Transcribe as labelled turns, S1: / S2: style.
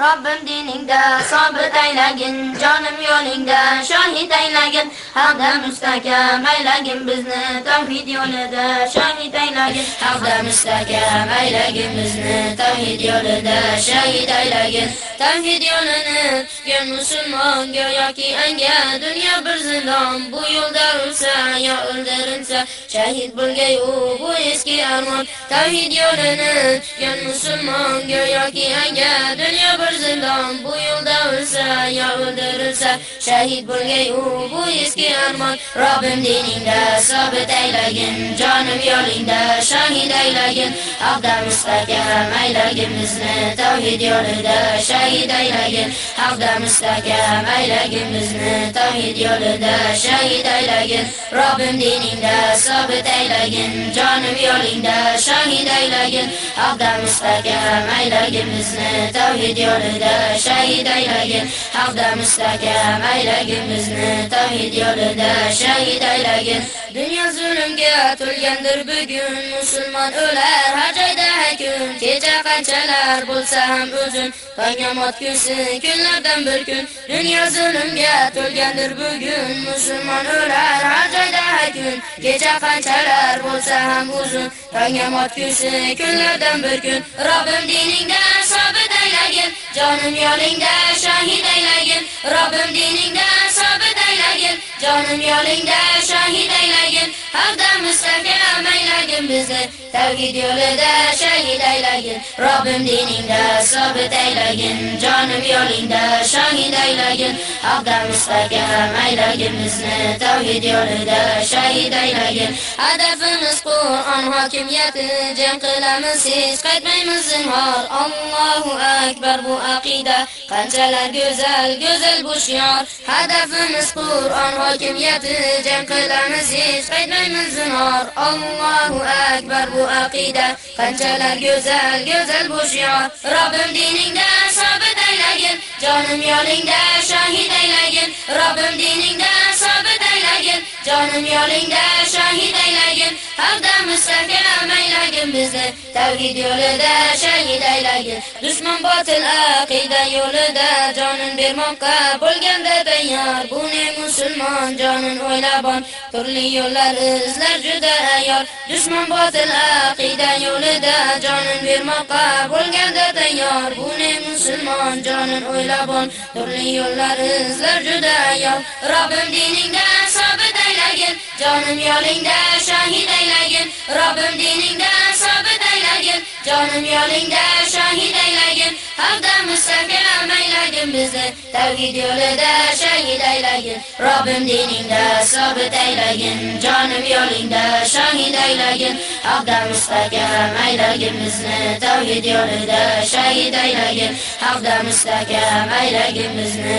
S1: Robbim diningda sobit aylagin, jonim yo'lingda shohid aylagin, haqda mustahkam aylagin bizni tavhid yo'lida shohid aylagin, haqda mustahkam aylagin bizni tavhid yo'lida shohid aylagin, tavhid yo'lini tutgan musulmon go'yoki anga dunyo bir zindon, bu yo'lda o'lsa yo o'ldirilsa shahid bo'lgay u bu eski armon, tavhid yo'lini tutgan musulmon go'yoki anga dunyo bir zindon bu yo'lda o'lsa shahid bo'lgay u bu eski armon. Robbim diningda sobit aylagin jonim yo'lingda shahid aylagin. Haqda mustahkam aylagin bizni tavhid yo'lida shahid aylagin. Haqda mustahkam aylagin bizni tavhid yo'lida shahid aylagin. Robbim diningda sobit aylagin jonim yo'lingda shahid aylagin haqda mustahkam aylagimizni tavhid yo'lida shahid aylagin haqda mustahkam aylagimizni tavhid yo'lida shahid aylagin dunyo zulmga to'lgandir bugun musulmon o'lar har joyda kun kecha qanchalar bo'lsa ham uzun tongomot kunsin kunlardan bir kun dunyo zulmga to'lgandir bugun musulmon o'lar kun kecha qanchalar bo'lsa ham uzun tongomot kunsi kunlardan bir kun Robbim diningda sobit aylagin jonim yo'lingda shohid aylagin Robbim diningda sobit aylagin jonim yo'lingda shohid aylagin haqda mustahkam aylagin bizni tavhid yo'lida shahid aylagin Robbim diningda sobit aylagin jonim yo'lingda shahid aylagin haqda mustahkam aylagin bizni tavhid yo'lida shahid aylagin. Hadafimiz Qur'on hokimiyati jam qilamiz hech qaytmaymiz zinhor. Allohu akbar bu aqida. Qanchalar go'zal go'zal bu shior hadafimiz Qur'on hokimiyati jam qilamiz siz qaytmaymiz zinhor. Allohu akbar bu aqida. Qanchalar go'zal go'zal bu shior Robbim diningda jonim yo'lingda shohid aylagin. Robbim diningda sobit aylagin. Jonim yo'lingda shohid aylagin. Haqda mustahkam aylagin. Bizni tavhid yo'lida shahid aylagin. Dushman botil aqida yo'lida jonin bermoqqa bo'lganda tayyor. Bu ne musulmon jonin o'ylabon. Turli yo'llar izlar juda ayyor dushman botil aqida yo'lida jonin bermoqqa bo'lganda tayyor. Bu ne musulmon jonin o'ylabon turli yo'llar izlar juda ayyor Robbim diningda sobit aylagin. Jonim yo'lingda shohid aylagin. Robbim diningda sobit aylagin. Jonim yo'lingda shohid aylagin. Aylagin bizni tavhid yo'lida shahid aylagin Robbim diningda sobit aylagin jonim yo'lingda shahid aylagin haqda mustahkam aylagin bizni tavhid yo'lida shahid aylagin haqda mustahkam aylagin bizni